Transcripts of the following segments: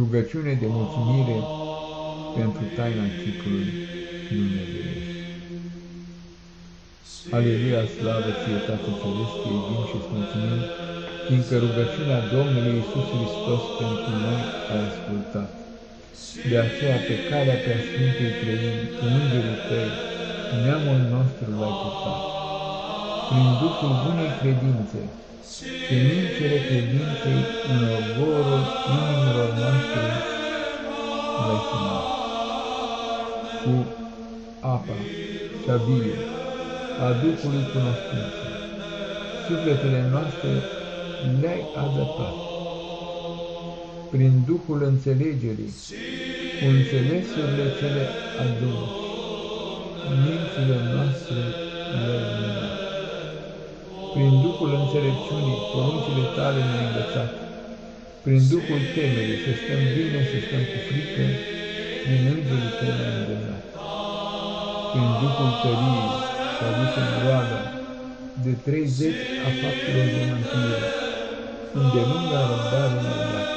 Rugăciune de mulțumire pentru taina chipului Dumnezeiesc. Aleluia, slavă ție, Tată Ceresc, te iubim și îți mulțumim, fiindcă rugăciunea Domnului Iisus Hristos pentru noi a ascultat. De aceea, pe calea Sfintei trăim, cu îngerii tăi, neamul nostru l-ai purtat. Prin Duhul bunei credințe, semințele credinței în ogorul inimilor noastre l-ai fumat. Cu apa cea vie a Duhului cunoștință, sufletele noastre le-ai adăpat. Prin Duhul înțelegerii, cu înțelesurile cele adânci, mințile noastre le-ai minat. Prin Duhul înțelepciunii, poruncile tale ne-ai învățat. Prin Duhul temerii, să stăm bine, să stăm cu frică, din îngerii tăi ne-ai îndemnat. Prin Duhul tăriei, și aducem roada de treizeci a faptelor de mântuire, îndelunga răbdare ne dat.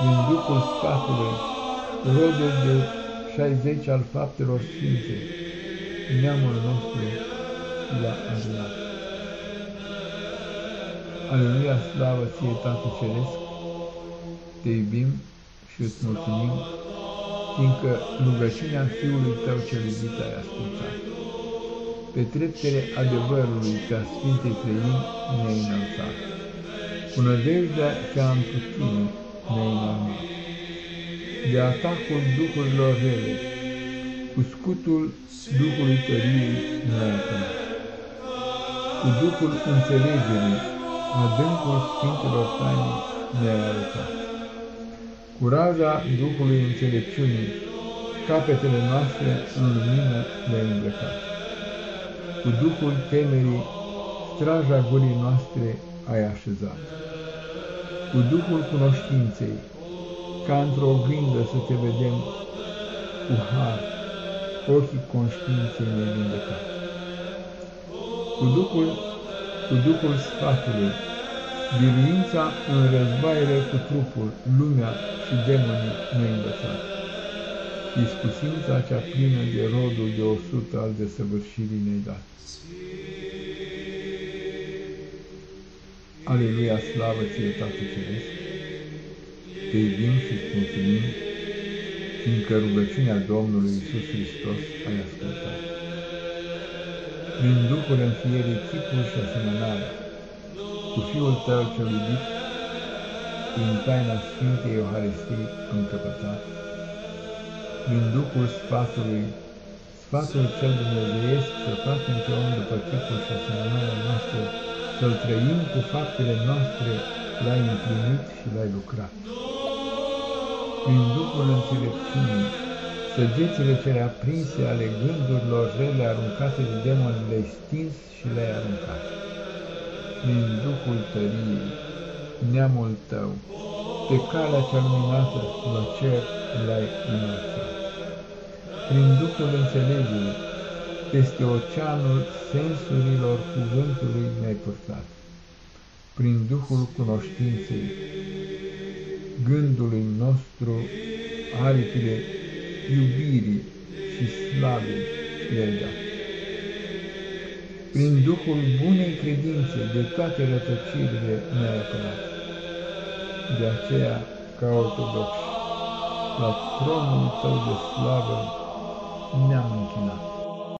Din Duhul sfatului, rodul de șaizeci al faptelor sfinte, neamul nostru l-a adunat. Aleluia, slavă ție, Tată Ceresc, te iubim și îți mulțumim, fiindcă rugăciunea Fiului Tău cel iubit ai ascultat. Pe treptele adevărului ca Sfintei Trăini ne-ai înălțat. Cu nădejdea cea întru tine ne-ai înălțat. De atacul duhurilor rele, cu scutul Duhului tăriei ne-ai apărat. Cu Duhul înțelegerii, adâncul Sfintelor taine ne-ai arătat. Cu raza Duhului înțelepciunii, capetele noastre în lumină le-ai îmbrăcat. Cu Duhul temerii, straja gurii noastre ai așezat. Cu Duhul cunoștinței, ca într-o oglindă să te vedem, cu har, ochii conștiinței ne vindecat. Cu Duhul, cu Duhul sfatului, biruința în războaiele cu trupul, lumea și demonii ne-ai învățat. Iscusința cea plină de rodul de o sută al desăvârșirii ne-ai dat. Aleluia, slavă ție, Tată Ceresc! Te iubim și îți mulțumim, fiindcă rugăciunea Domnului Iisus Hristos ai ascultat. Prin Duhul înfierii chipul și asemănarea, cu Fiul Tău cel iubit, prin taina Sfintei Euharistii încăpătat, prin Duhul sfatului, sfatul cel dumnezeiesc să facem pe om după chipul și asemănarea noastră, să-l trăim cu faptele noastre, l-ai împlinit și l-ai lucrat. Prin Duhul înțelepciunii, săgețile cele aprinse ale gândurilor rele aruncate de demoni le-ai stins și le-ai aruncat. Prin Duhul tăriei, neamul tău, pe calea cea luminată la cer l-ai înălțat. Prin Duhul înțelegerii, peste oceanul sensurilor cuvântului ne-ai purtat. Prin Duhul cunoștinței, gândului nostru, aripile iubirii și slavei le-ai dat. Prin Duhul bunei credințe de toate rătăcirile ne-ai apărat. De aceea, ca ortodoxi, la tronul tău de slavă ne-am închinat.